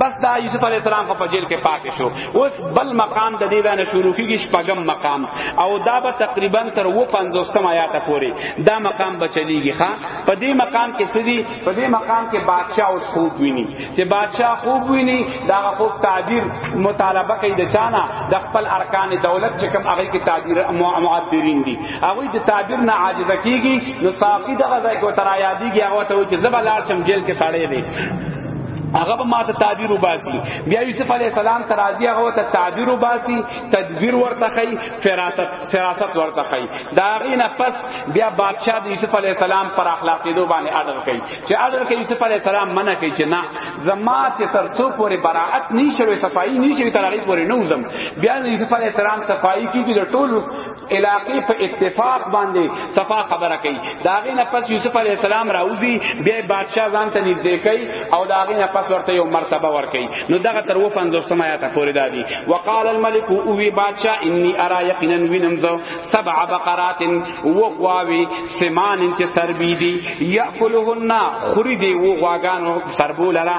بس دا یوسف علی السلام په جیل کې پاتې شو اوس بل مقام د دې باندې شروع کیږي شپږم مقام او دا به تقریبا تر و 50 آیات پورې دا مقام به چلیږي ها په دې مقام کې سدي په دې مقام کې بادشاہ اوس خوب ویني چې بادشاہ خوب ویني دا خوب تعبیر مطالبه کوي د چانا د خپل ارکان دولت چې کوم هغه کې تعبیر معبرین دي هغه د تعبیر نه عاجز کیږي نو صافی دغه ځای کو تر یادیږي هغه ته چې زبلار چم جیل کې ساړې دي هغه به ماته تعبیر وباسي بیا یوسف علی السلام ته راځي هغه ته تعبیر وباسي تدبیر ورته خي فراست فراست ورته خي دا غینه پس بیا بادشاہ د یوسف علی السلام پر اخلاقیدو باندې اډر کوي چې اډر کوي یوسف علی السلام منع کوي چې نه زما چې تر څو پورې براءت نه شوي صفائی نه شوي تر هغه پورې نه وزم بیا یوسف علی السلام صفائی کیږي د ټولو علاقې په اتفاق باندې صفا خبره کوي داغه نه پس یوسف علی السلام راوزی بیا بادشاہ ځان ته نږدې کوي او داغه نه پس ورته یو مرتبه ور کوي نو دغه تر و 50 سم آیات پورې دادی وقال الملك او وی بادشاہ انی ارا یقینا وینم زو سبع بقرات و غواوی سمان چې سربی دی یاکلهن خریدي و غواګانو سربولرا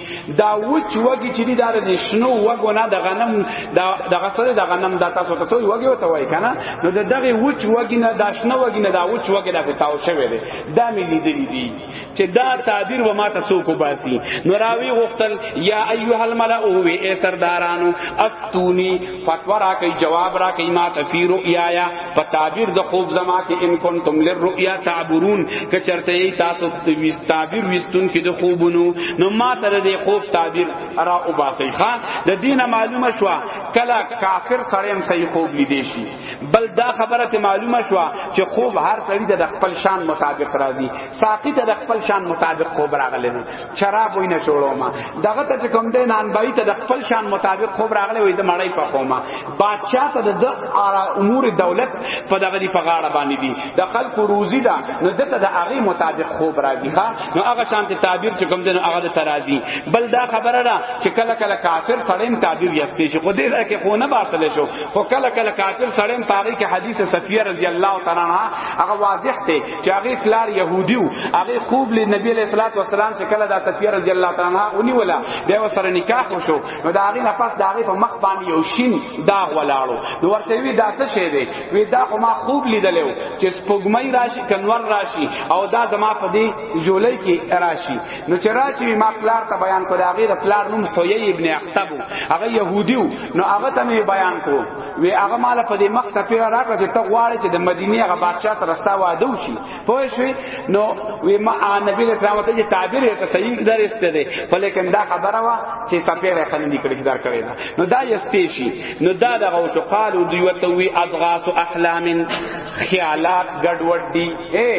دا وچ وګی چې دی دار دي شنو وګو نه د غنم دا د غسل د غنم د تاسو ته سوی وګی وته وای کنه نو د دغه وچ وګی نه دا شنو وګی نه دا وچ وګی دا تاو شوی دی دا مې لیدلی دی چې دا تعبیر و ما تاسو کو باسی نو راوی غختل یا ایها الملأ او ای سردارانو افتونی فتوا را کوي جواب را کوي ما تفی رؤیا یا په تعبیر د خوب زما کې ان کنتم للرؤیا تعبرون که چرته ای تاسو تعبیر وستون کې د خوبونو نو ما تر دې خوب تعبیر را او باسي ښا د دینه معلومه شو کلا کافر سره هم صحیح خوب لیدې شي بل دا خبره ته معلومه شو چې خوب هر سړي د خپل شان مطابق راځي ساقي ته د خپل شان مطابق خوب راغلی شراب وینه شوړو ما دغه ته کوم دې نان بای ته د خپل شان مطابق خوب راغلی وې د مړی په قومه بادشاہ ته د امور دولت په دغه دی په غاړه باندې دي د خلق روزي ده نو دته د هغه مطابق خوب راځي ها نو هغه شان ته تعبیر چې کوم دې نو هغه ترازی بل دا خبره ده چې کله کله کافر سړیم تعبیر یستی چې خو دې راکه خو نه باطل شو خو کله کله کافر سړیم پاره کې حدیث صفیه رضی الله تعالی عنها هغه واضح ته چې هغه پلار يهوديو هغه خوب لید نبی علیہ الصلوۃ والسلام چې کله دا صفیه رضی الله تعالی عنها اونی ولا بیا وسره نکاح وشو نو دا هغه نفس دا هغه په مخ باندې یو شین داغ ولاړو نو ورته وی دا څه شی دی وی دا خو ما خوب لیدلو چې سپوږمۍ راشي کنور راشي او دا زما په دې جولۍ کې راشي نو چې راشي ما پلار ته بیان کړ هغه د پلار نوم حوی ابن اخطب هغه يهوديو نو هغه ته بیان کړو وی هغه مال په دې مخ ته پیر راکړه چې ته غواړې چې د مدینه هغه بادشاہ تر استا واده وشي پوه شوې نو وی ما نبی له سلام ته چې تعبیر یې ته صحیح درسته دی ولیکن دا خبره وا چې سپیره خلک نکړي چې دار کړی دا نو دا یستې شي نو دا دغه وشو قالو دوی وتوی اضغاث احلام خیالات ګډوډ دي اے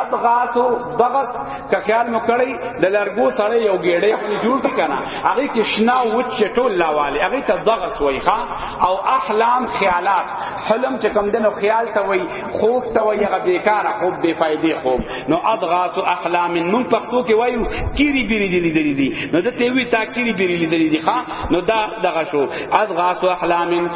ادغاثو دغت که خیال مو کړی د لرګو سره یو ګیړې خو جوړ کی کنه هغه کې شنا و چټو لاواله هغه ته دغت وای ښا او احلام خیالات حلم چې کم دنو خیال ته وای خوب ته وای هغه بیکاره خوب بے فائدې خوب نو ادغاثو احلام من پختو کې وایو کیری بیری دی لیدلې دي نو د تیوی تا کیری بیری لیدلې دي ښا نو دا دغه شو ادغاثو احلام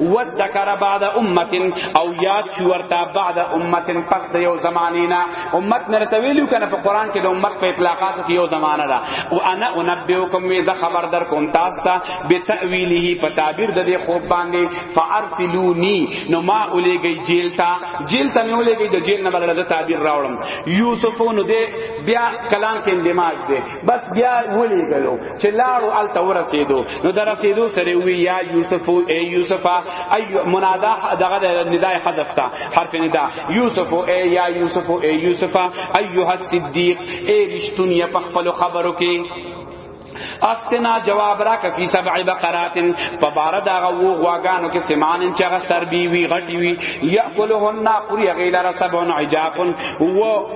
وذکر بعد امه او یاد شو ورته بعد امه پس د یو زمانه نه امت مرته ویلو کنه په قران کې د امت په اطلاقات کې یو زمانه ده او انا انبئکم وی ز خبر در کوم تاسو ته به تاویله په تعبیر د دې خوب باندې فارسلونی نو ما الیږي جیل تا جیل ته نو لګي د جیل نه بلل د تعبیر راوړم یوسف نو دې بیا کلام کې اندماج دې بس بیا ولی غلو چې لاړو ال تور رسیدو نو در رسیدو سره وی یا یوسف او ای یوسف ای منادا دغه ندای حذف تا حرف ندا یوسف او ای یا یوسف او ای یوسف ایها الصدیق ای رشتونی په خپل خبرو کې افتنا جواب را کفی سبع بقرات په بار دا غو غواګانو کې سمانن چې هغه سر بی وی غټی وی یاکلهن قری غیلر سبع عجاف و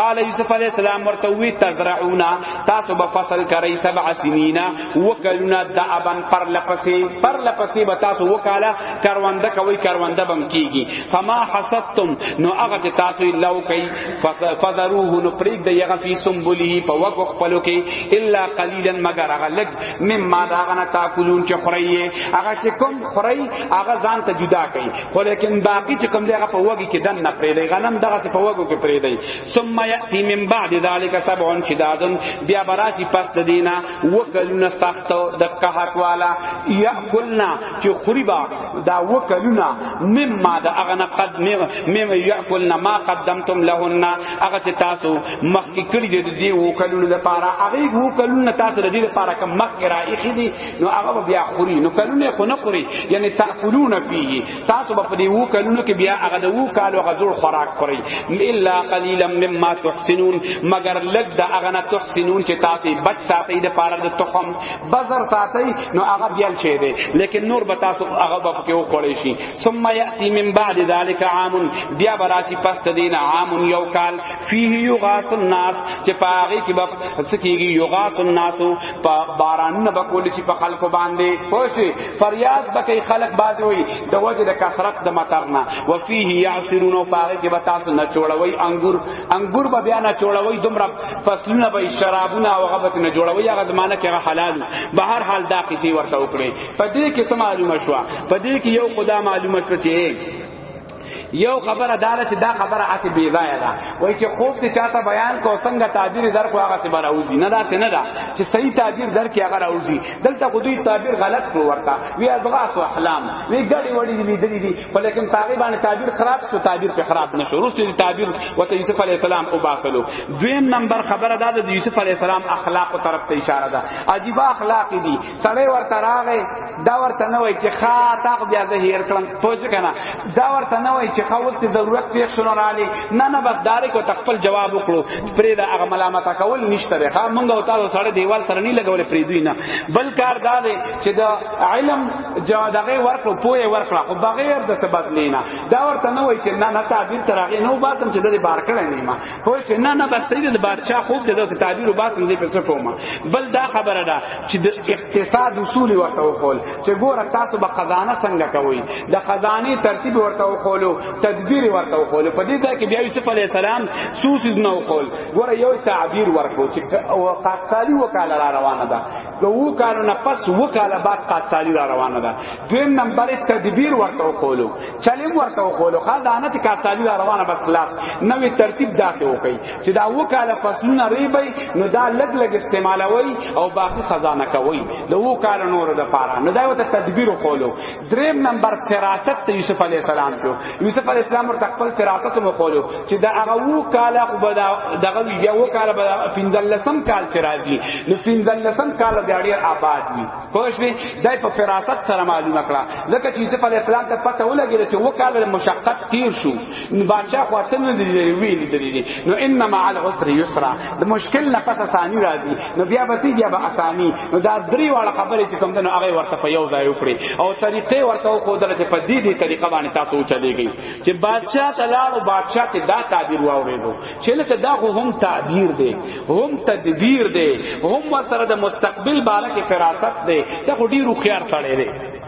قال یوسف علیہ السلام ورته وی تزرعونا تاسو به فصل کرئ سبع سنینا وکلونا دعبن پر لپسی پر لپسی به تاسو وکاله کرونده کوي کرونده بم کیږي فما حسدتم نو هغه چې تاسو لو کوي فذروه نو پریک د یغه فی سنبله په وګ خپلو کې الا قلیلا مگر هغه لګ مما دا غنه تاکلون چې خړی هغه چې کوم خړی هغه ځان ته جدا کوي خو لیکن باقی چې کوم دی هغه په وګي کې دن نه پرې دی غنم دغه په وګو کې پرې دی ثم یاتی من بعد ذلک سبع شدادن بیا براتی پس د دینه وکلون سخت د قحط والا یاکلنا چې خریبا دا وکلونا مما دا هغه نه قد مم یاکلنا ما قدمتم لهن هغه چې تاسو مخکې کړی دی دی وکلون لپاره هغه وکلون تاسو د دې لپاره کوم مخکې راځي نو هغه بیا خوري نو کلونه خو نه خوري یعنی تاکلون فيه تاسو په دې وو کلونه کې بیا هغه د وو کالو غزور خوراک خوري الا قليلا مما تحسنون مگر لګ د هغه نه تحسنون چې تاسو بچ ساتي د پاره د تخم بازار ساتي نو هغه بیا شي دي لیکن نور به تاسو هغه به کې و خوري شي ثم ياتي من بعد ذلك عام بیا براسي پس دین عام یو کال فيه يغاث الناس چې پاغي کې به سکیږي يغاث الناس په باران نه بکول چې په خلکو باندې خوشي فریاد بکې خلک باز وي د وجه د کثرت د مطر نه وفيه يعصرون فاغه کې بتا سن چوړوي انګور انګور به بیا نه چوړوي دومره فصلونه به شرابونه او غبت نه جوړوي هغه زمانہ کې حلال به هر حال دا قصې ورته وکړي په دې کې سم معلومه شو په دې کې یو خدا معلومه شو چې یو خبره دا چې دا خبره اته بی ځای ده وای چې خوف ته چاته بیان کو څنګه تعبیر در کو هغه څه براوزی نه دا څه نه ده چې صحیح تعبیر در کې هغه راوزی دلته خو دوی تعبیر غلط کو ورتا وی اضغاث و احلام وی ګړی وړی دی دلی دی په لیکن طالبان تعبیر خراب شو تعبیر په خراب نه شو رسل تعبیر وته یوسف علی السلام او باسلو دویم نمبر خبره دا ده یوسف علی السلام اخلاق طرف ته اشاره ده عجیب اخلاق دی سړی ورته راغی دا ورته نه وای چې ښا تاق بیا زه هیر کړم پوه کنه دا ورته نه وای چې قوت ته ضرورت پیښ شونه رالی نه نه بس داري کو تخپل جواب وکړو پرې دا هغه ملامت کول نشته ښا مونږ او تاسو سره دیوال سره نه لګول پرې دوی نه بل کار دا دی چې دا علم جو دغه ورکړو پوهه ورکړه خو بغیر د څه بدلینا دا ورته نه وای چې نه نه تعبیر ترغه نو باتم چې د بار کړه نه ما پوه شو نه نه بس دې د بادشاہ خوب دې د تعبیر وباس دې په څه کومه بل دا خبره ده چې د اقتصاد اصول ورته وقول چې ګوره تاسو به خزانه څنګه کوي د خزانه ترتیب ورته وقول تدبیر ورته وقول په دې ځای کې بیا یوسف علی السلام سوسیز نه وقول ګوره یو تعبیر ورکو چې او قاصالی وکاله را روانه ده د وو کالو نه پس وو کاله بعد قاتالی را روانه ده دویم نمبر تدبیر ورته وکولو چلیم ورته وکولو خا دانه ته قاتالی را روانه بس خلاص نوې ترتیب داسې وکي چې دا وو کاله فصلونه ریبي نو دا لګ لګ استعمالوي او باقی خزانه کوي د وو کالو نور د پاره نو دا وته تدبیر وکولو دریم نمبر فراست ته یوسف علی السلام ته یوسف علی السلام ورته خپل فراست مو خولو چې دا هغه وو کال خو به دغه یو کال به پنځلسم کال چې راځي نو پنځلسم کال بیا ډیر آباد وي پښوی دای په فراست سره معلومه کړه ځکه چې یوسف علی السلام ته پته ولګی چې وکاله مشقت تیر شو بادشاہ خو اتن دی ویل دی دی نو انما علی العسر یسرا د مشکل نه پس اسانی راځي نو بیا به بیا به اسانی نو دا درې واړه خبرې چې کوم دنو هغه ورته په یو ځای وکړي او طریقې ورته خو دلته په دې دې طریقه باندې تاسو چلےږي چې بادشاہ تلاړو بادشاہ ته دا تعبیر واورېدو چې لکه دا خو هم تعبیر دی هم تدبیر دی هم سره د مستقبل باره کې فراست دی ته خو ډیر خو خيار تړلې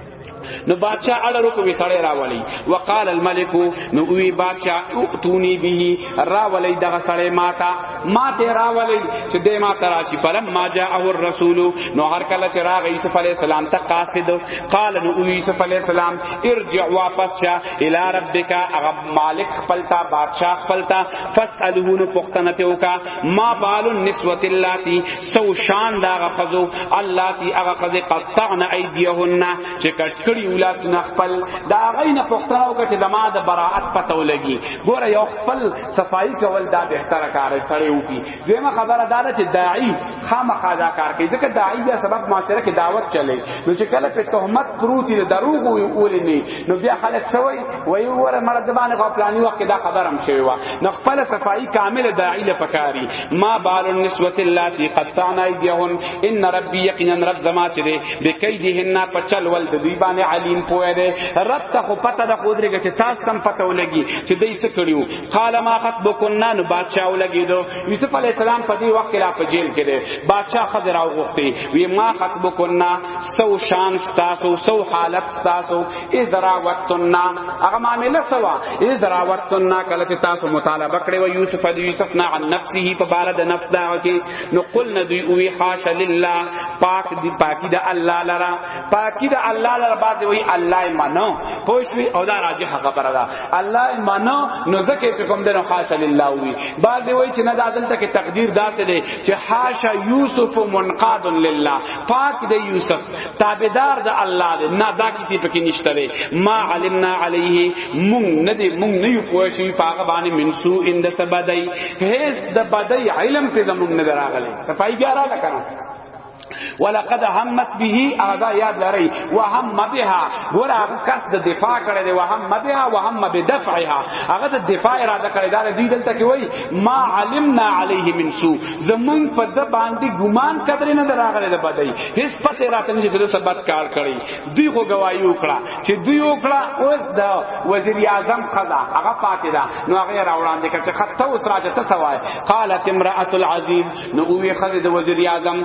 نو بادشاہ اړه رکو وی سړی راولی وقال الملک نو وی بادشاہ اتونی به راولی دغه سړی ماتا ماته راولی چې دې ما ترا چې پرم ما جاء الرسول نو هر کله چې راغ یوسف علی السلام ته قاصد قال نو یوسف علی السلام ارجع واپس شا الی ربک اغه مالک خپلتا بادشاہ خپلتا فاسالهون پختنته وکا ما بال النسوه اللاتی سو شان دا غخذو الله تی هغه قد قطعنا ایدیهن چې کټکړی ولات نه خپل دا غینه پختاو کټ دما د براءت پتو لګي ګوره یو خپل صفائی کول دا بهتره کار سره وکی دیمه خبره دا چې داعی خامخا دا کار کوي ځکه داعی بیا سبب معاشره کې دعوت چلی نو چې کله په تهمت پروتي دروغ وي اولنی نو بیا خلک سوی وای وره مرد باندې غو پلاني وخت دا خبرم شوی و نو خپل صفائی کامل داعی لپاره ما بال النسوه اللاتي قطعن ايديهن ان ربي يقينا رب زما چې دي بكيدهن په چل ول د دوی باندې عليم پوهه دي رب ته خو پته د خود رګه چې تاسو تم پته ولګي چې دوی څه کړیو قال ما خطبكن نو بادشاہ ولګي دو يوسف عليه السلام په دې وخت کې لا په جیل کې دي بادشاہ خضر او غوښتي وی ما خطبكن سو شان تاسو سو حالت تاسو ادراوتنا هغه معاملې سوا ادراوتنا کله چې تاسو مطالبه کړې و یوسف د یوسف نه عن نفسه په بار د نفس دا کې نو قل ندی او حاش لله پاک دی پاکی د الله لرا پاکی د الله لرا بعد وی الله منو پوښوی او دا راځي هغه پر دا الله منو نو زکه چې کوم دنو حاش لله وی بعد وی چې نه دادل ته تقدیر داسې دی چې حاش یوسف منقاد لله پاک د یوسف تابعدار د الله دی نه دا کسی پکې نشته دی ما علمنا علیه مون نه دی مون نه یو پوه شي پاغه باندې منسو اند سبدای هیڅ د بدای علم په زمون نه راغلی صفای بیا را لکنه ولقد همت به ادا یاد لري وهم بها ګور هغه کس د دفاع کړي دی وهم بها وهم بدفعها هغه د دفاع اراده کړي دا دی دلته کې وای ما علمنا عليه من سوء زمون په د باندې ګمان کدرې نه دراغله د بدای هیڅ پس راته نه چې سبت کار کړی دوی خو گواہی وکړه چې دوی وکړه اوس دا وزیر اعظم خدا هغه پاتې دا نو هغه را وړاندې کړ چې خطه اوس راځه ته سوای قالت امراه العزیز نو وی خدای د وزیر اعظم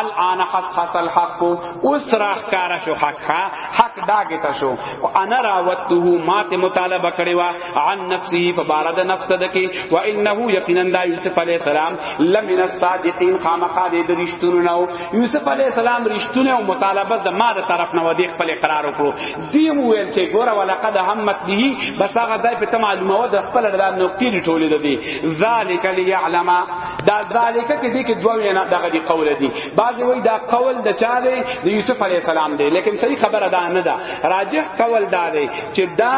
الان حسحس الحق اوس راخ کار شو حق حق داګه تاسو انا راوته ماته مطالبه کړی وا عن نفسه فبارد نفس دکی و انه یقینا دا یوسف علیہ السلام لمن الصادقین خامخا دې درشتونو نو یوسف علیہ السلام رشتونه او مطالبه د ما د طرف نه ودی خپل قرار وکړو دی ویل چې ګوره ولقد همت به بس هغه ځای په معلومه و د خپل د نقطې دی ټولې ده دی ذالک لیعلم دا ذالک کې دې کې دوه نه دغه دی قول دی بعضی وای دا قول د چا دی د یوسف علیہ السلام دی لیکن صحیح خبره ده نه ده راجح قول دا دی چې دا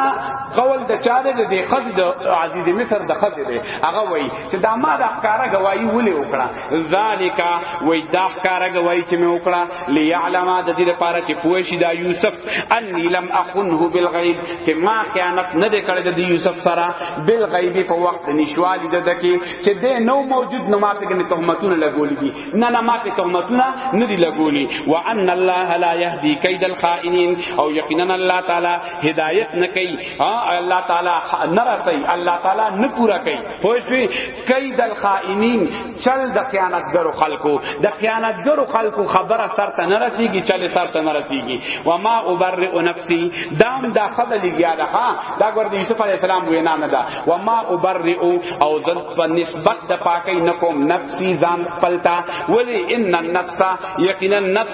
قول د چاره د دې خز د عزیز مصر د خز دی هغه وای چې دا ما د ښکارا گواہی ولې وکړه ذالک وای دا ښکارا گواہی چې مې وکړه ليعلم د دې لپاره چې پوه شي دا یوسف انی لم اخنه بالغیب چې ما خیانت نه دې کړې د یوسف سره بالغیب په وخت نشوالي د دکی چې دې نو موجود نو ماته کې تهمتونه لګولې دي نه نه ماته تهمتونه نه دي لګولې وان الله لا يهدي كيد الخائنين او یقینا الله تعالی هدایت نه کوي ها الله تعالی نه رسي الله تعالی نه پورا کوي خو شي کید الخائنین چل د خیانتګرو خلکو د خیانتګرو خلکو خبره سر ته نه رسیږي چل سر ته نه رسیږي و ما ابرئ نفسی دام دا خدای لګیا ده ها دا ګور د یوسف علی السلام وینا نه ده و ما ابرئ او د په نسبت د پاکي نکوم نفسی ځان پلتا ولی ان النفس یقینا نفس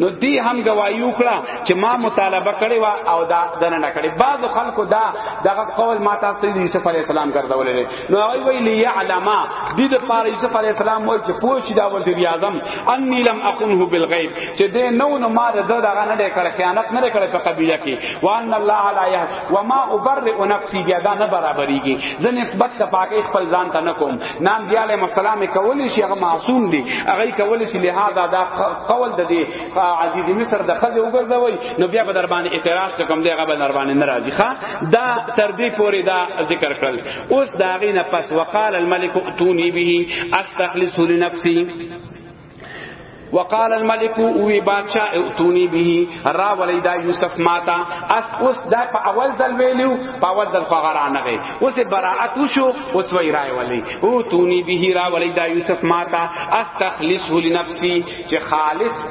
نو دی هم گواہی وکړه چې ما مطالبه کړې وا او دا دنه نه کړې بعض خلکو دا دغه قول ما تاسو ته یوسف علی السلام ګرځولې نو هغه ویلی یعلم دې د پاره یوسف علی السلام وایي چې پوه شي دا وزیر اعظم انی لم اقنه بالغیب چې دې نو نو ما د دغه نه ډې کړې خیانت نه کړې په قبیله کې وان الله لا یه و ما ابرئ نفسی بیا دا نه برابرېږي زه نسبت ته پاکه خپل ځان ته نه کوم نام بیا علیہ السلام کولی شي هغه معصوم دي هغه کولی شي لہذا دا قول د دې عزیز مصر د خځه وګرځوي نو بیا به در باندې اعتراض چکم دی هغه به در باندې ناراضي ښا دا تر دې پورې دا ذکر کړل اوس دا غینه پس وقال الملك اتوني به استخلص لنفسي وقال الملك وی بادشاہ اتونی به را ولی دا یوسف ماتا اس اوس دا په اول ځل ویلو په اول ځل خغرانه غي اوس براءت شو اوس وی را ولی اتونی به را ولی دا یوسف ماتا استخلصه لنفسي چې خالص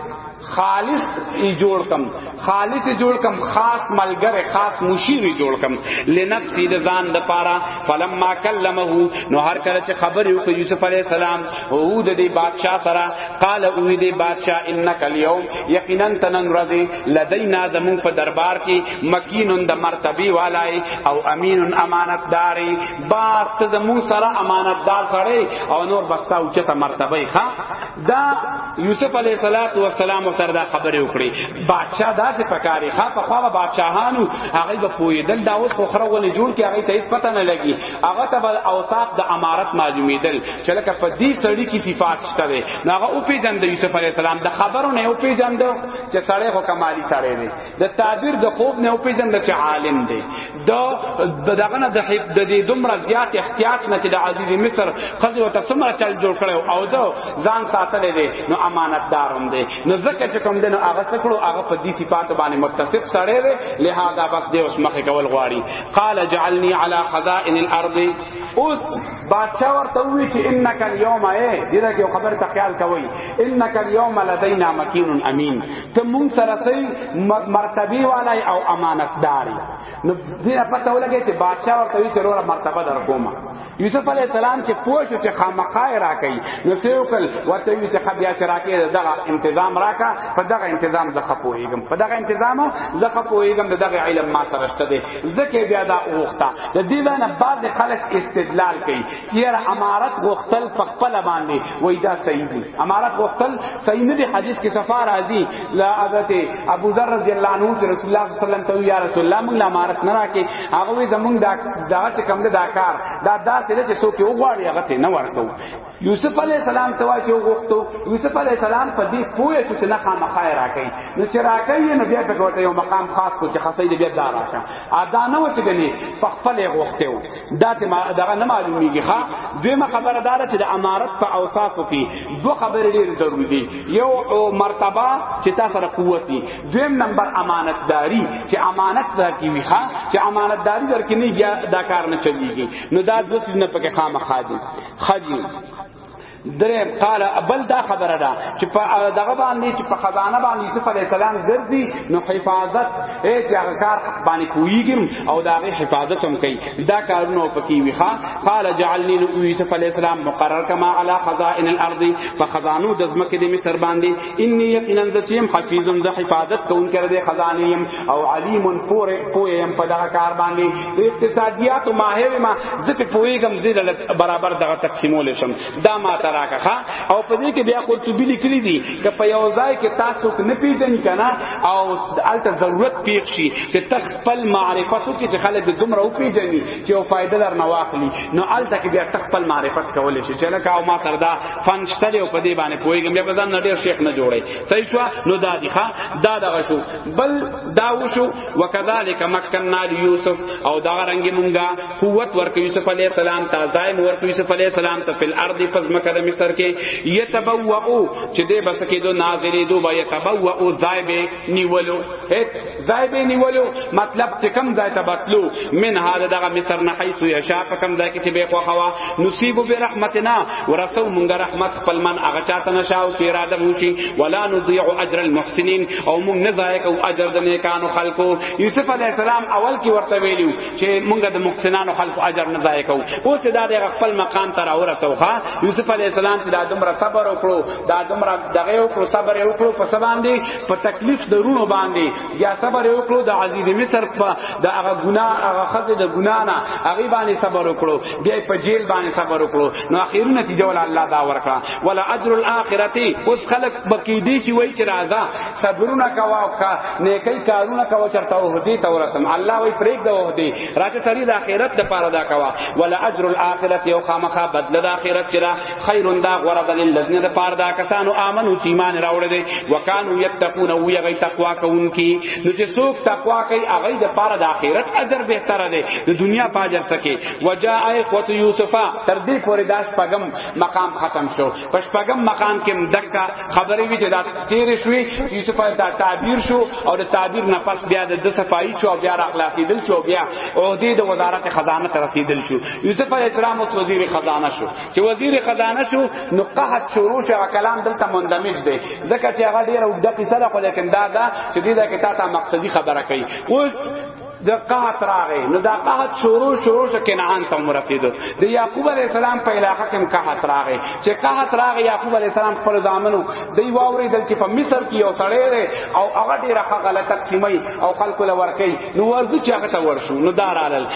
خالص ای جوړ کم خالص جوړ کم خاص ملګری خاص مشیر جوړ کم لنفس د ځان د پاره فلما کلمه نو هر کله چې خبر یو کوي یوسف علی السلام او د دې بادشاہ سره قال او دې بادشاہ انک اليوم یقینا تنن رضی لدینا زمون په دربار کې مکینون د مرتبه والای او امین امانتداری باست زمون سره امانتدار سره او نور بستا او چې مرتبه ښا دا یوسف علیه صلوات و سلام سره دا خبرې وکړي بادشاہ دا څه پکاري ها په خوا بادشاہانو هغه به پویدل دا اوس خو خره ولې جوړ کې هغه ته هیڅ پته نه لګي هغه ته بل اوصاف د امارت معلومیدل چې لکه په دې سړی کې صفات شته وي هغه او پیجن د یوسف علیه السلام د خبرو نه او پیجن چې سړی خو کمالی سړی دی د تعبیر د خوب نه پیژند چې عالم دی دا دغه نه د حب د دې دومره زیات احتیاط نه چې د عزیز مصر خځه وته سمره چل جوړ کړو او دا ځان ساتلې دی نو امانتدار هم دی نو زکه چې کوم دنو هغه سکړو هغه په دې صفات باندې متصف سره دی لہذا بس دې اوس مخه کول غواړي قال جعلني على خزائن الارض اوس بادشاہ ورته وی چې انک اليوم اے دغه خبر ته خیال کوي انک اليوم لدینا مکین امین ته مونږ سره سي مرتبه والا او امانتدار نو دې پته ولګي چې بادشاہ ورته وی چروره مرتبه در کومه یوسف علی السلام چې پوښ چې خامخای راکې نو سیو کل ورته وی چې خبیا چې راکې دغه تنظیم راکا په دغه تنظیم زخه پوېږم په دغه تنظیم زخه پوېږم دغه علم ما سره شته دي زکه بیا دا اوخته د دې نه بعد خلک استدلال کوي چیر امارت غختل په خپل باندې وای دا صحیح دی امارت غختل صحیح نه دی حدیث کې صفه راځي لا حضرت ابو ذر رضی الله عنه چې رسول الله صلی الله علیه وسلم ته یا رسول الله موږ امارت نه راکې هغه زمونږ دا دا چې کوم دا کار دا دا چې څوک یو غواړي هغه ته نه ورکو یوسف علی السلام ته واچ یو غختو یوسف علی السلام په دې پوهه شو چې نه خامخا راکې نو چې راکې نو بیا په کوته یو مقام خاص کو چې خاصې دې بیا دا راکې ادا نه و چې غني په خپل غختو دا ته ما دا نه معلومیږي ښا دویمه خبره دا چې د امارت په اوصافو کې دوه خبرې ډېر ضروري دي یو مرتبه چې تاسو سره قوت دي دویم نمبر امانتداري چې امانت درکې وي ښا چې امانتداري درکې نه دا کار نه چلیږي نو دا دوه څه نه پکې خامخا دي خاجي دریم قال بل دا خبره ده چې په دغه باندې چې په خزانه باندې یوسف علی السلام ګرځي نو حفاظت اے چې هغه کار باندې کویږم او دا غي حفاظت هم کوي دا کارونه پکې وی ښا قال جعلني یوسف علی السلام مقرر کما علی خزائن الارض په خزانو د زمکه د مصر باندې انی یقینا ذاتیم حفیظم د حفاظت کوونکې د خزانه او علیم پوره پوهه يم په دغه کار باندې د اقتصادیات او ماهر ما ځکه پوهیږم زیدل برابر دغه تقسیمول شم دا ما تراکه او په دې کې بیا قرطبی لیکلی دي چې په یو ځای کې تاسو نه پیژنې کنه او الته ضرورت پیښ شي چې تخپل معرفتو کې چې خلک دومره او پیژني چې او فائدہ در نه واخلي نو الته کې بیا تخپل معرفت کول شي چې لکه او ما تردا فنشتره په دې باندې پوهیږم بیا ځان نړۍ شیخ نه جوړي صحیح شو نو دا دی ښا دا دغه شو بل دا وشو وکذالک مکننا یوسف او دا رنگ مونږه قوت ورک یوسف علی السلام ته دائم ورک یوسف علی السلام ته فل ارض پس مکه د مصر کې یتبوؤ چې دې بس کې دو ناظری دو یتبوؤ زایبه نیولو ځای به نیولو مطلب چې کم ځای ته بتلو من هاذا دغه مصر نه حيث يشاء په کم ځای کې چې به خو خوا نصیب به رحمتنا ورسو مونږ رحمت خپل من هغه چاته نشاو چې اراده موشي ولا نضيع اجر المحسنين او مونږ نه ضایع کو اجر د نیکانو خلقو یوسف علی السلام اول کې ورته ویلو چې مونږ د محسنانو خلقو اجر نه ضایع کو او ته دا د خپل مقام تر اورته ها یوسف علی السلام چې دا دومره صبر وکړو دا دومره دغه وکړو صبر وکړو په سبان دي په تکلیف درونو باندې یا صبر وکړو د عزیز مصر په د هغه ګنا هغه خزه د ګنا نه هغه باندې صبر وکړو بیا په جیل باندې صبر وکړو نو اخیری نتیجه ول الله دا ورکړه ولا اجر الاخرته اوس خلق بکی دی شي وای چې راځه صبرونه کوا او کا نیکی کارونه کوا چرته او دې تورتم الله وای پرېګ دا او دې راځه تری د اخرت د پاره دا کوا ولا اجر الاخرته یو خامخه بدل د اخرت چلا خیر دا غره د لذین د پاره دا کسانو امنو چې ایمان راوړل دي وکانو یتقون او یغی تقوا کوونکی نو چې څوک تقوا کوي هغه د پاره د اخرت اجر به تر دی د دنیا په اجر سکے وجاء قوت یوسف تر دې پورې داس پغم مقام ختم شو پس پغم مقام کې دکا خبرې وی چې دا تیر شوی یوسف دا تعبیر شو او د تعبیر نه پس بیا د صفائی چو بیا را خلاصې دل چو بیا او دې د وزارت خزانه ترسیدل شو یوسف علیہ السلام وزیر خزانه شو چې وزیر خزانه شو نو قحط شروع شو کلام دلته مندمج دی ځکه چې هغه ډیره وګړه قصه ده خو لیکن دا دا چې دې دا کې تا ته مقصدی خبره کوي اوس د قحط راغې نو دا قحط شروع شروع شو کنعان ته مرسیدو د یعقوب علی السلام په علاقه کې قحط راغې چې قحط راغې یعقوب علی السلام خپل ځامنو دی واوري دل چې په مصر کې یو سړی دی او هغه ډیره غلطه تقسیمای او خلکو لور کوي نو ورته چې هغه ته ورشو نو دارالل